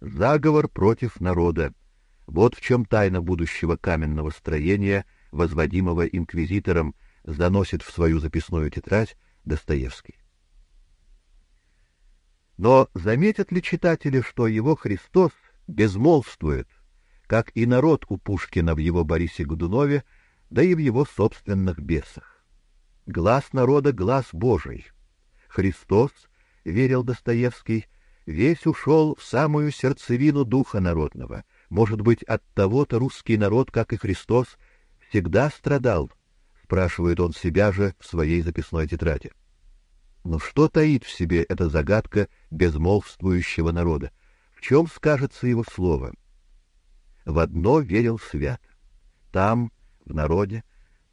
заговор против народа. Вот в чем тайна будущего каменного строения, возводимого инквизитором, заносит в свою записную тетрадь Достоевский. Но заметят ли читатели, что его Христос безмолвствует, как и народ у Пушкина в его Борисе Годунове, да и в его собственных бесах? Глаз народа — глаз Божий. Христос, верил Достоевский, весь ушел в самую сердцевину духа народного. Может быть, от того-то русский народ, как и Христос, всегда страдал, спрашивает он себя же в своей записной тетради. Но что таит в себе эта загадка безмолвствующего народа? В чем скажется его слово? В одно верил свят. Там, в народе,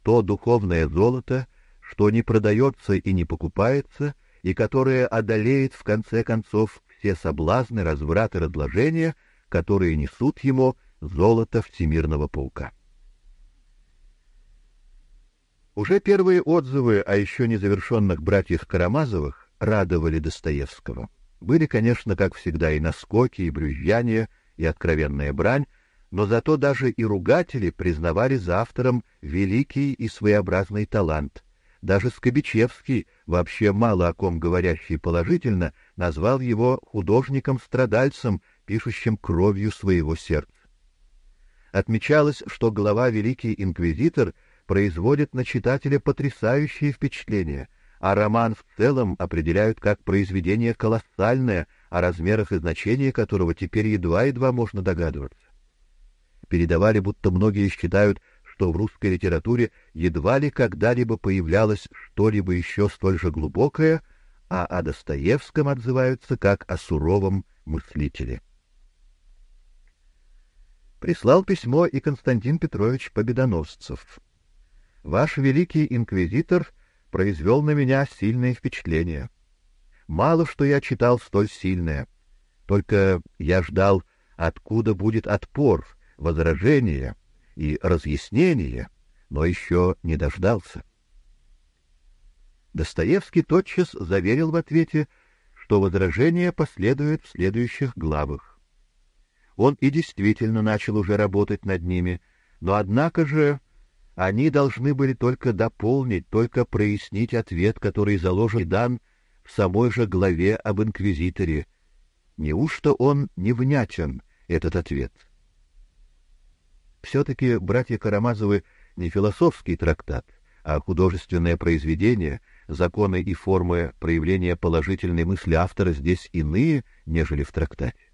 то духовное золото, что не продается и не покупается, и которое одолеет в конце концов все соблазны, разврат и разложения, которые несут ему золото всемирного паука. Уже первые отзывы о еще незавершенных братьях Карамазовых радовали Достоевского. Были, конечно, как всегда, и наскоки, и брюзжания, и откровенная брань, но зато даже и ругатели признавали за автором великий и своеобразный талант. Даже Скобичевский, вообще мало о ком говорящий положительно, назвал его художником-страдальцем, пишущим кровью своего сердца. Отмечалось, что глава великий инквизитор — производит на читателя потрясающее впечатление, а роман в целом определяют как произведение колоссальное, о размерах и значении которого теперь едва-едва можно догадываться. Передавали, будто многие считают, что в русской литературе едва ли когда-либо появлялось что-либо еще столь же глубокое, а о Достоевском отзываются как о суровом мыслителе. Прислал письмо и Константин Петрович Победоносцев. Ваш великий инквизитор произвел на меня сильное впечатление. Мало что я читал столь сильное. Только я ждал, откуда будет отпор, возражение и разъяснение, но еще не дождался. Достоевский тотчас заверил в ответе, что возражение последует в следующих главах. Он и действительно начал уже работать над ними, но однако же они должны были только дополнить, только прояснить ответ, который заложен дан в самой же главе об инквизиторе. Неужто он невнятен, этот ответ? Все-таки братья Карамазовы не философский трактат, а художественное произведение, законы и формы проявления положительной мысли автора здесь иные, нежели в трактате.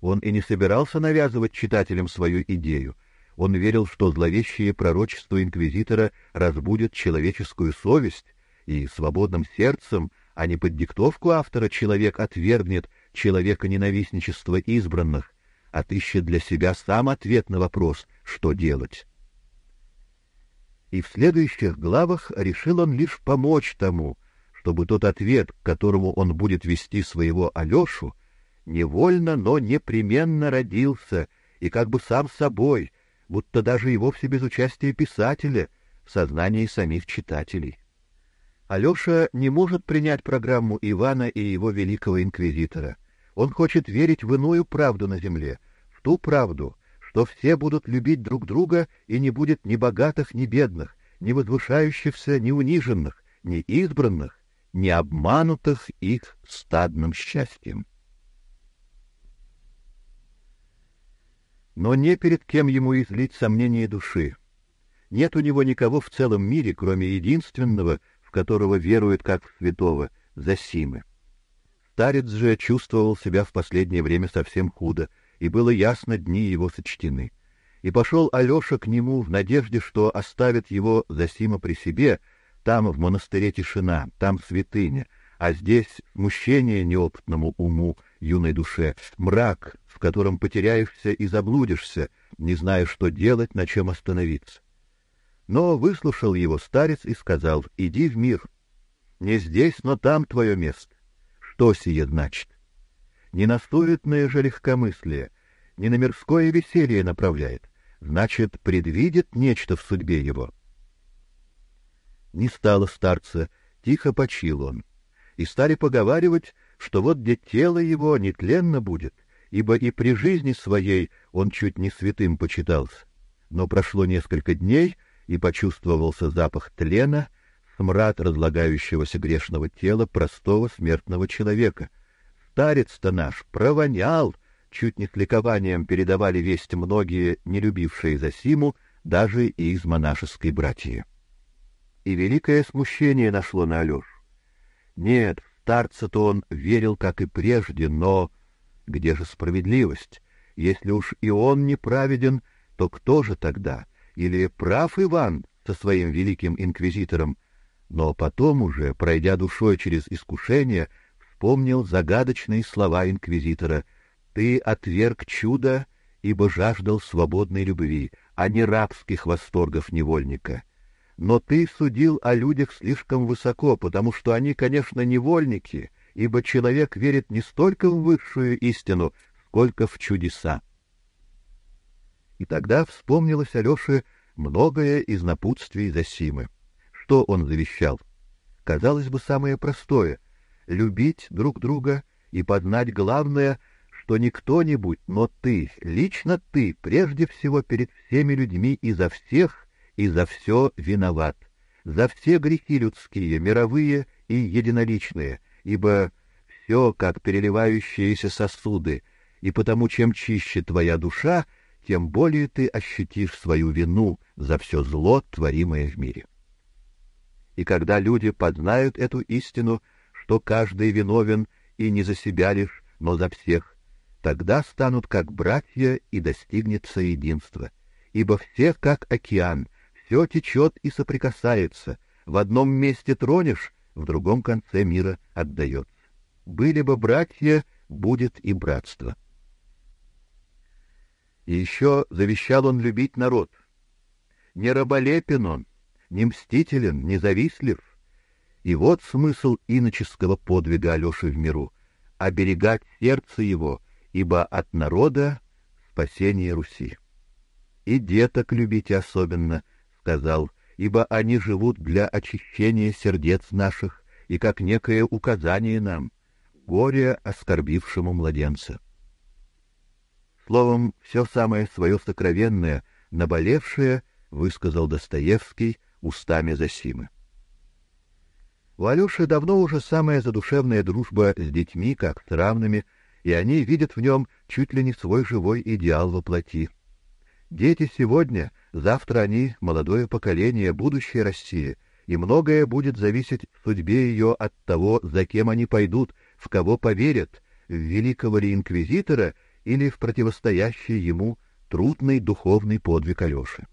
Он и не собирался навязывать читателям свою идею, он верил, что зловещее пророчество инквизитора разбудит человеческую совесть, и свободным сердцем, а не под диктовку автора, человек отвергнет человека ненавистничества избранных, отыщет для себя сам ответ на вопрос, что делать. И в следующих главах решил он лишь помочь тому, чтобы тот ответ, к которому он будет вести своего Алёшу, невольно, но непременно родился и как бы сам собой, будто даже и вовсе без участия писателя в сознании самих читателей. Алёша не может принять программу Ивана и его великого инквизитора. Он хочет верить в иную правду на земле, ту правду, что все будут любить друг друга и не будет ни богатых, ни бедных, ни возвышающихся, ни униженных, ни избранных, ни обманутых их стадным счастьем. но не перед кем ему излить сомнения души. Нет у него никого в целом мире, кроме единственного, в которого верует как в святого, Засимы. Старец же чувствовал себя в последнее время совсем худо, и было ясно, дни его сочтены. И пошел Алёша к нему в надежде, что оставит его Засима при себе, там в монастыре тишина, там святыня, а здесь смущение неопытному уму, юной душе, мрак, в котором потеряешься и заблудишься, не зная, что делать, на чем остановиться. Но выслушал его старец и сказал: "Иди в мир. Не здесь, но там твое место. Что сие значит? Не на суетное же легкомыслие, не на мирское веселье направляет, значит, предвидит нечто в судьбе его". Не стало старца, тихо почил он и стали поговаривать, что вот где тело его нетленно будет, ибо и при жизни своей он чуть не святым почитался. Но прошло несколько дней, и почувствовался запах тлена, смрад разлагающегося грешного тела простого смертного человека. Старец-то наш провонял, чуть не с ликованием передавали весть многие, не любившие Зосиму, даже и из монашеской братьи. И великое смущение нашло на Алёшу. Нет, старца-то он верил, как и прежде, но где же справедливость? Если уж и он неправеден, то кто же тогда? Или прав Иван со своим великим инквизитором? Но потом уже, пройдя душой через искушение, вспомнил загадочные слова инквизитора: "Ты отверг чудо, ибо жаждал свободной любви, а не рабских восторгов невольника. Но ты судил о людях слишком высоко, потому что они, конечно, невольники, ибо человек верит не столько в высшую истину, сколько в чудеса. И тогда вспомнилось Алёше многое из напутствий Зосимы. Что он завещал? Казалось бы, самое простое — любить друг друга и поднать главное, что не кто-нибудь, но ты, лично ты, прежде всего перед всеми людьми и за всех, и за все виноват, за все грехи людские, мировые и единоличные, ибо все как переливающиеся сосуды, и потому чем чище твоя душа, тем более ты ощутишь свою вину за все зло, творимое в мире. И когда люди познают эту истину, что каждый виновен и не за себя лишь, но за всех, тогда станут как братья и достигнется единство. Ибо все как океан, все течет и соприкасается, в одном месте тронешь, в другом конце мира отдается. Были бы братья, будет и братство. И еще завещал он любить народ. Не раболепен он, не мстителен, не завистлив. И вот смысл иноческого подвига Алёши в миру — оберегать сердце его, ибо от народа спасение Руси. И деток любите особенно, — сказал, — ибо они живут для очищения сердец наших и как некое указание нам, горе оскорбившему младенца. Словом, все самое свое сокровенное, наболевшее, высказал Достоевский устами Зосимы. У Алёши давно уже самая задушевная дружба с детьми, как с равными, и они видят в нем чуть ли не свой живой идеал во плоти. Дети сегодня, завтра они молодое поколение, будущее России, и многое будет зависеть в судьбе ее от того, за кем они пойдут, в кого поверят, в великого ли инквизитора или в противостоящий ему трудный духовный подвиг Алёши.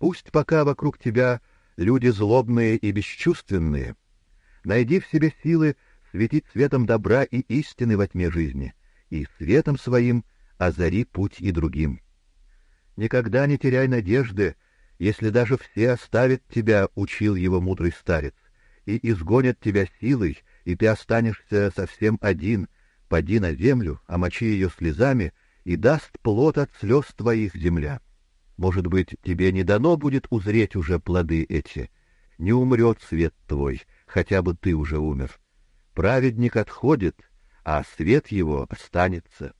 Пусть пока вокруг тебя люди злобные и бесчувственные, найди в себе силы светить светом добра и истины во тьме жизни, и светом своим озари путь и другим. Никогда не теряй надежды, если даже все оставят тебя, учил его мудрый старец, и изгонят тебя силой, и ты останешься совсем один, поди на землю, омочи ее слезами, и даст плод от слез твоих земля. Может быть, тебе не дано будет узреть уже плоды эти. Не умрет свет твой, хотя бы ты уже умер. Праведник отходит, а свет его останется.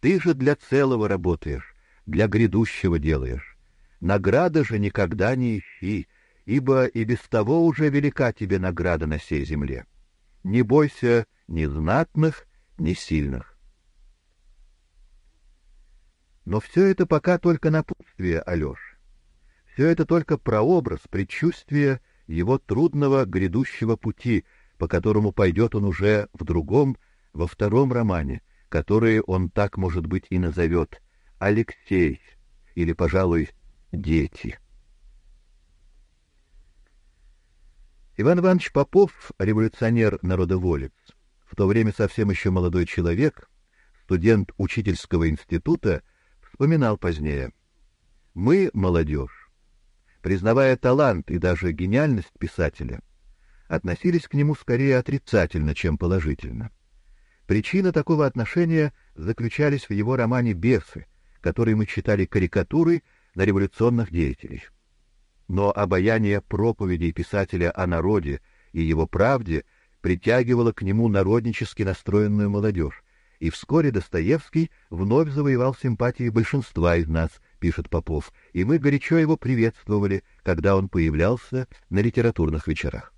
Ты же для целого работаешь, для грядущего делаешь. Награда же никогда не ищи, ибо и без того уже велика тебе награда на сей земле. Не бойся ни знатных, ни сильных. Но все это пока только напутствие Алёши. Все это только прообраз, предчувствие его трудного грядущего пути, по которому пойдет он уже в другом, во втором романе, который он так, может быть, и назовет Алексей или, пожалуй, Дети. Иван Иванович Попов, революционер-народоволец, в то время совсем еще молодой человек, студент учительского института, вспоминал позднее: "Мы, молодежь, признавая талант и даже гениальность писателя, относились к нему скорее отрицательно, чем положительно. Причина такого отношения заключались в его романе Бесы, который мы читали карикатурой на революционных деятелей. Но обаяние проповедей писателя о народе и его правде притягивало к нему народнически настроенную молодежь, и вскоре Достоевский вновь завоевал симпатии большинства из нас, пишет Попов, и мы горячо его приветствовали, когда он появлялся на литературных вечерах.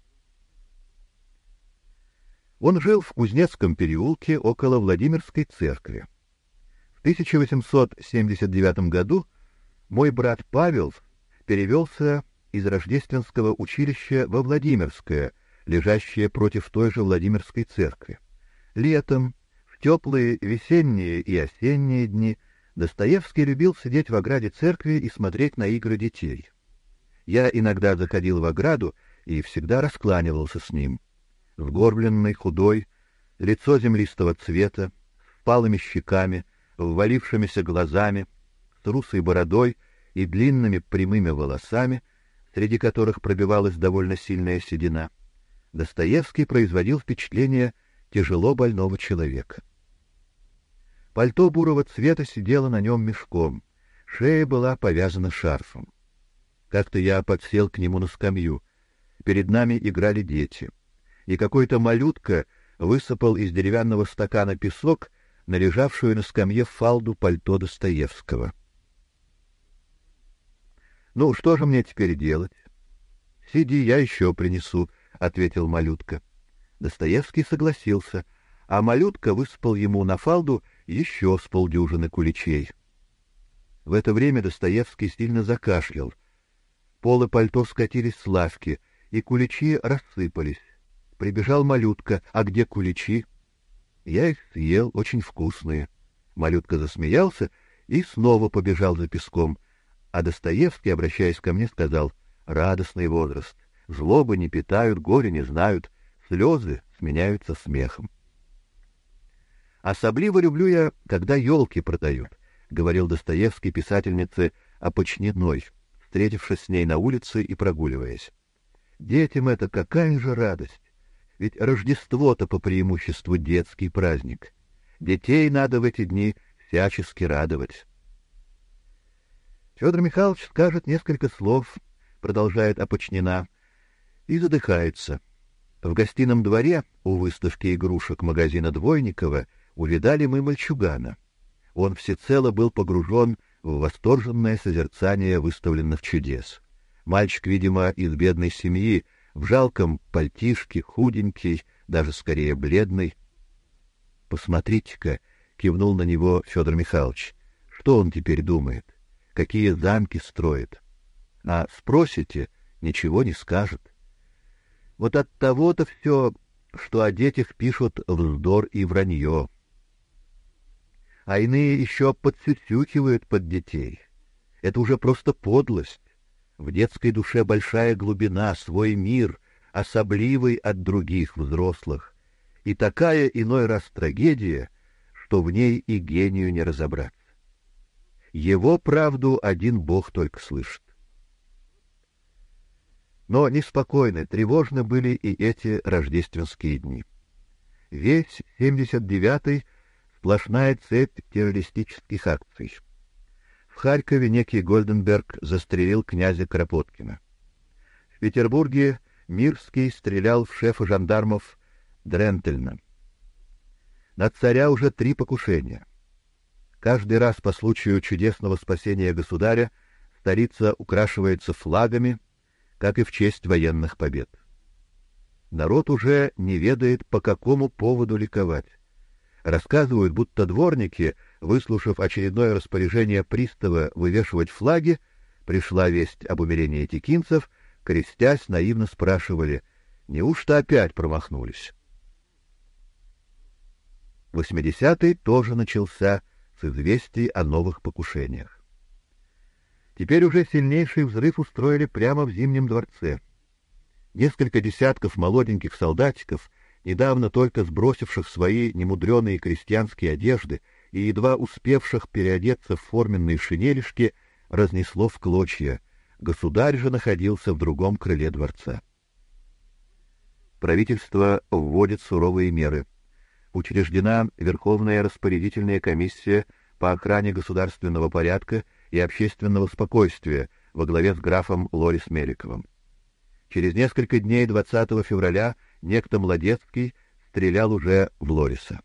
Он жил в Кузнецком переулке около Владимирской церкви. В 1879 году мой брат Павел перевелся из Рождественского училища во Владимирское, лежащее против той же Владимирской церкви. Летом, теплые весенние и осенние дни, Достоевский любил сидеть в ограде церкви и смотреть на игры детей. Я иногда заходил в ограду и всегда раскланивался с ним. Сгорбленный, худой, лицо землистого цвета, с палыми щеками, ввалившимися глазами, с русой бородой и длинными прямыми волосами, среди которых пробивалась довольно сильная седина. Достоевский производил впечатление тяжело больного человека. Пальто бурого цвета сидело на нем мешком, шея была повязана шарфом. Как-то я подсел к нему на скамью. Перед нами играли дети, и какой-то малютка высыпал из деревянного стакана песок на лежавшую на скамье фалду пальто Достоевского. Ну, что же мне теперь делать? Сиди, я еще принесу, ответил малютка. Достоевский согласился, а малютка высыпал ему на фалду еще с полдюжины куличей. В это время Достоевский сильно закашлял. Полы пальто скатились с лавки, и куличи рассыпались. Прибежал малютка: "А где куличи?" Я их съел, очень вкусные. Малютка засмеялся и снова побежал за песком. А Достоевский, обращаясь ко мне, сказал: "Радостный возраст. Злобы не питают, горя не знают, слезы сменяются смехом". Особливо люблю я, когда елки продают, говорил Достоевский писательнице Опочниной, встретившись с ней на улице и прогуливаясь. Детям это какая же радость! Ведь Рождество-то по преимуществу детский праздник. Детей надо в эти дни всячески радовать. Федор Михайлович скажет несколько слов, продолжает Опочнина, и задыхается. В гостином дворе у выставки игрушек магазина Двойникова увидали мы мальчугана. Он всецело был погружен в восторженное созерцание выставленных чудес. Мальчик, видимо, из бедной семьи, в жалком пальтишке, худенький, даже скорее бледный. Посмотрите-ка, кивнул на него Федор Михайлович. Что он теперь думает? какие замки строит. А спросите, ничего не скажет. Вот от того-то все, что о детях пишут вздор и вранье. А иные еще подсюсюкивают под детей. Это уже просто подлость. В детской душе большая глубина, свой мир, особливый от других взрослых, и такая иной раз трагедия, что в ней и гению не разобраться. Его правду один Бог только слышит. Но неспокойны, тревожны были и эти рождественские дни. Весь 79-й сплошная цепь террористических акций. В Харькове некий Гольденберг застрелил князя Кропоткина. В Петербурге Мирский стрелял в шефа жандармов Дрентельна. На царя уже три покушения. Каждый раз по случаю чудесного спасения государя столица украшивается флагами, как и в честь военных побед. Народ уже не ведает, по какому поводу ликовать. Рассказывают, будто дворники, выслушав очередное распоряжение пристава вывешивать флаги, пришла весть об умерении текинцев, крестясь, наивно спрашивали: "Неужто опять промахнулись?" Восьмидесятый тоже начался с известий о новых покушениях. Теперь уже сильнейший взрыв устроили прямо в Зимнем дворце. Несколько десятков молоденьких солдатиков, недавно только сбросивших свои немудреные крестьянские одежды и едва успевших переодеться в форменные шинелишки, разнесло в клочья. Государь же находился в другом крыле дворца. Правительство вводит суровые меры учреждена Верховная распорядительная комиссия по охране государственного порядка и общественного спокойствия во главе с графом Лорис Меликовым. Через несколько дней 20 февраля некто Младецкий стрелял уже в Лориса.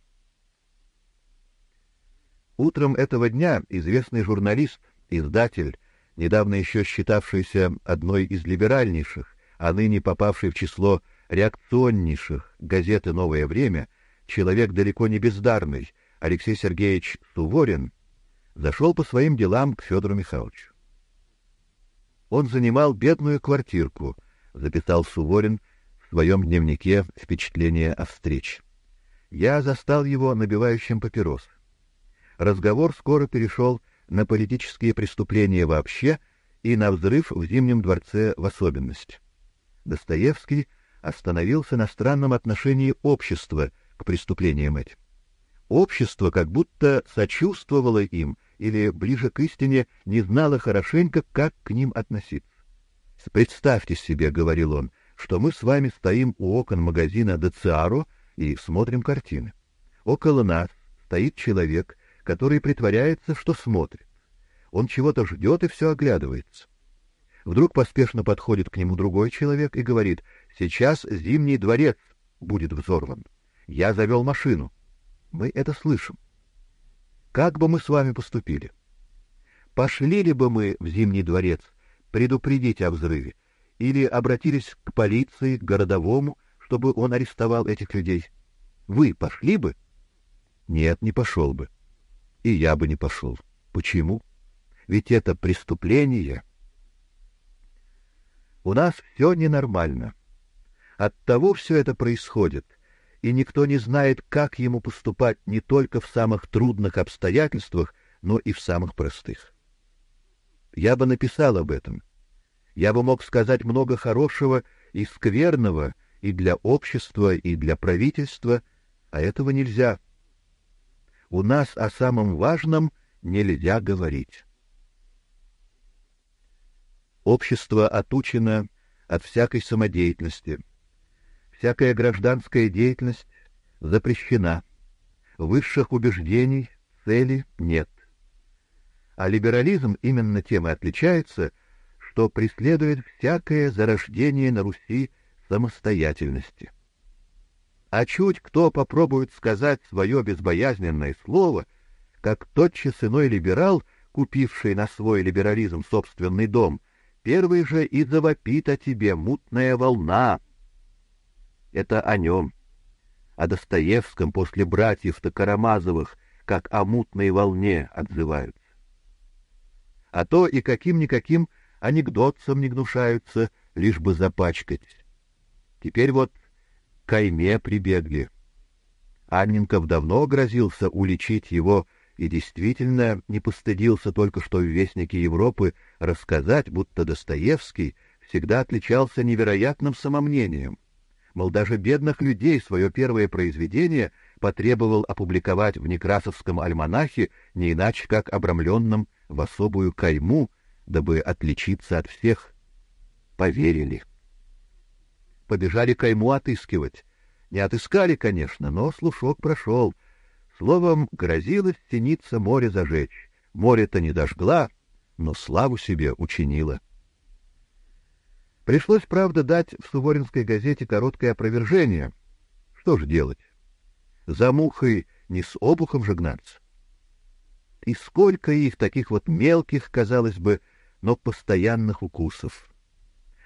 Утром этого дня известный журналист, издатель, недавно еще считавшийся одной из либеральнейших, а ныне попавший в число реакционнейших газеты «Новое время», человек далеко не бездарный, Алексей Сергеевич Суворин, зашел по своим делам к Федору Михайловичу. Он занимал бедную квартирку, записал Суворин своем дневнике впечатления о встрече. Я застал его набивающим папирос. Разговор скоро перешел на политические преступления вообще и на взрыв в Зимнем дворце в особенности. Достоевский остановился на странном отношении общества к преступлениям этим. Общество как будто сочувствовало им или ближе к истине не знало хорошенько, как к ним относиться. Представьте себе, говорил он, что мы с вами стоим у окон магазина Децаро и смотрим картины. Около нас стоит человек, который притворяется, что смотрит. Он чего-то ждет и все оглядывается. Вдруг поспешно подходит к нему другой человек и говорит: "Сейчас Зимний дворец будет взорван. Я завел машину". Мы это слышим. Как бы мы с вами поступили? Пошли ли бы мы в Зимний дворец предупредить о взрыве или обратились к полиции, к городовому, чтобы он арестовал этих людей? Вы пошли бы? Нет, не пошел бы. И я бы не пошел. Почему? Ведь это преступление. У нас все ненормально. Оттого все это происходит, и никто не знает, как ему поступать не только в самых трудных обстоятельствах, но и в самых простых. Я бы написал об этом. Я бы мог сказать много хорошего и скверного и для общества, и для правительства, а этого нельзя. У нас о самом важном нельзя говорить. Общество отучено от всякой самодеятельности. Всякая гражданская деятельность запрещена. Высших убеждений, цели нет. А либерализм именно тем и отличается, что преследует всякое зарождение на Руси самостоятельности. А чуть кто попробует сказать свое безбоязненное слово, как тотчас иной либерал, купивший на свой либерализм собственный дом, первый же и завопит о тебе мутная волна. Это о нем. О Достоевском после братьев-то Карамазовых, как о мутной волне отзываются а то и каким-никаким анекдотцам не гнушаются, лишь бы запачкать. Теперь вот кайме прибегли. Анненков давно грозился уличить его и действительно не постыдился только что в Вестнике Европы рассказать, будто Достоевский всегда отличался невероятным самомнением. Мол, даже бедных людей свое первое произведение потребовал опубликовать в Некрасовском альманахе не иначе как обрамленном в особую кайму, дабы отличиться от всех. Поверили. Побежали кайму отыскивать. Не отыскали, конечно, но слушок прошел. Словом, грозилось тениться море зажечь. Море-то не дожгла, но славу себе учинила. Пришлось, правда, дать в Суворинской газете короткое опровержение. Что же делать? За мухой не с обухом же гнаться. И сколько их, таких вот мелких, казалось бы, но постоянных укусов.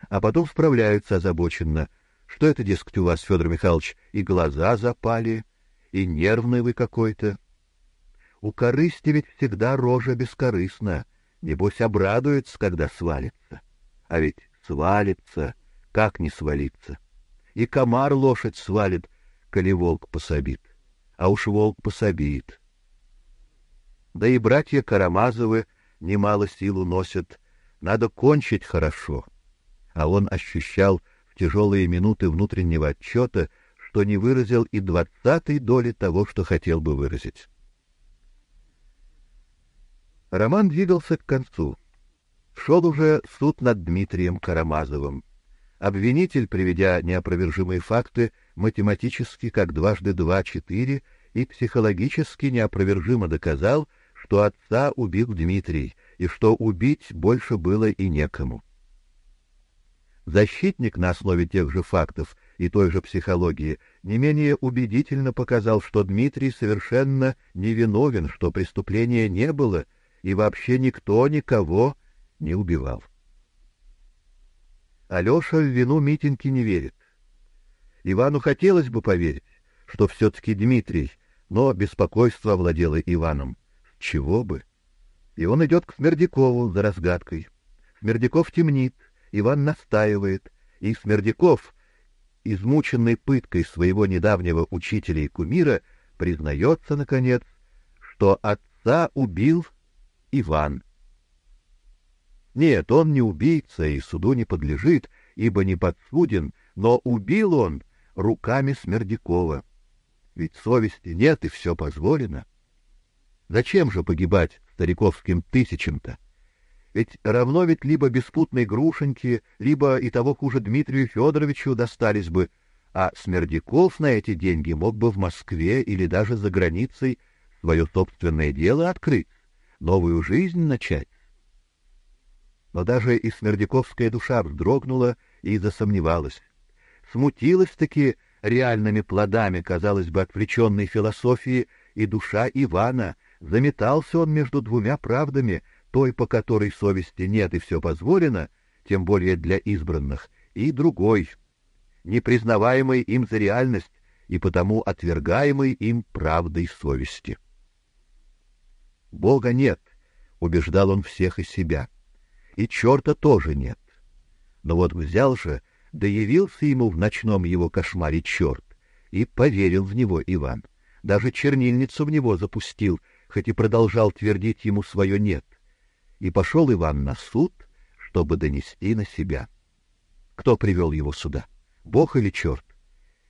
А потом справляются озабоченно. Что это, дескать, у вас, Федор Михайлович, и глаза запали, и нервный вы какой-то. У корысти ведь всегда рожа бескорыстна, небось обрадуется, когда свалится. А ведь свалится, как не свалиться. И комар лошадь свалит, коли волк пособит. А уж волк пособит. Да и братья Карамазовы немало сил уносят. Надо кончить хорошо. А он ощущал в тяжелые минуты внутреннего отчета, что не выразил и двадцатой доли того, что хотел бы выразить. Роман двигался к концу. Шел уже суд над Дмитрием Карамазовым. Обвинитель, приведя неопровержимые факты, математически как дважды два четыре и психологически неопровержимо доказал, что отца убил Дмитрий и что убить больше было и некому. Защитник на основе тех же фактов и той же психологии не менее убедительно показал, что Дмитрий совершенно невиновен, что преступления не было и вообще никто никого не убивал. Алёша в вину Митеньки не верит. Ивану хотелось бы поверить, что все-таки Дмитрий, но беспокойство овладело Иваном. Чего бы? И он идет к Смердякову за разгадкой. Смердяков темнит, Иван настаивает, и Смердяков, измученный пыткой своего недавнего учителя и кумира, признается, наконец, что отца убил Иван. Нет, он не убийца и суду не подлежит, ибо не подсуден, но убил он руками Смердякова. Ведь совести нет, и все позволено. Зачем же погибать стариковским тысячам-то? Ведь равно ведь либо беспутной Грушеньке, либо и того хуже Дмитрию Федоровичу достались бы, а Смердяков на эти деньги мог бы в Москве или даже за границей свое собственное дело открыть, новую жизнь начать. Но даже и Смердяковская душа вздрогнула и засомневалась. Смутилась-таки реальными плодами, казалось бы, отвлеченной философии, и душа Ивана, заметался он между двумя правдами, той, по которой совести нет и все позволено, тем более для избранных, и другой, непризнаваемой им за реальность и потому отвергаемой им правдой совести. Бога нет, убеждал он всех и себя, и черта тоже нет. Но вот взял же, да явился ему в ночном его кошмаре черт, и поверил в него Иван. Даже чернильницу в него запустил, хоть и продолжал твердить ему свое «нет» и пошел Иван на суд, чтобы донести на себя. Кто привел его сюда? Бог или черт?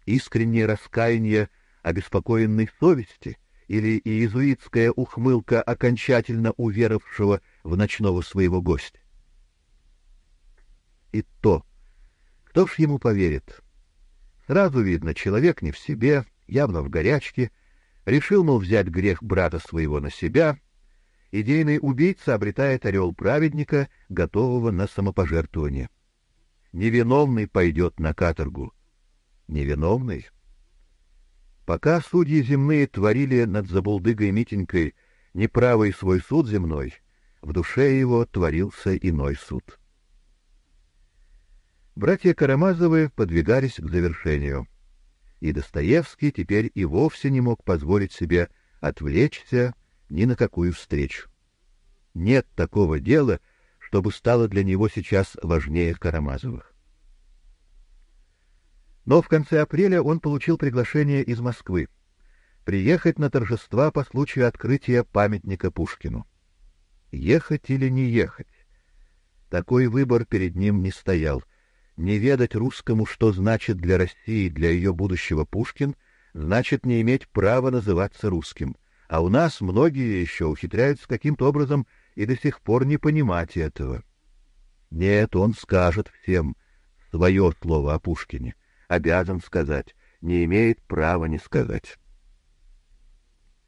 Искреннее раскаяние обеспокоенной совести или иезуитская ухмылка окончательно уверовавшего в ночного своего гостя? И то, кто ж ему поверит? Сразу видно, человек не в себе, явно в горячке, решил, мол, взять грех брата своего на себя — идейный убийца обретает орел праведника, готового на самопожертвование. Невиновный пойдет на каторгу. Невиновный. Пока судьи земные творили над забулдыгой Митенькой неправый свой суд земной, в душе его творился иной суд. Братья Карамазовы подвигались к завершению, и Достоевский теперь и вовсе не мог позволить себе отвлечься ни на какую встречу. Нет такого дела, чтобы стало для него сейчас важнее Карамазовых. Но в конце апреля он получил приглашение из Москвы приехать на торжества по случаю открытия памятника Пушкину. Ехать или не ехать? Такой выбор перед ним не стоял. Не ведать русскому, что значит для России, для ее будущего Пушкин, значит не иметь права называться русским — а у нас многие еще ухитряются каким-то образом и до сих пор не понимать этого. Нет, он скажет всем свое слово о Пушкине, обязан сказать, не имеет права не сказать.